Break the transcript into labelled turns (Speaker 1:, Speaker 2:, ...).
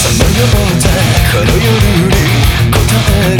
Speaker 1: さまよったこの夜に答える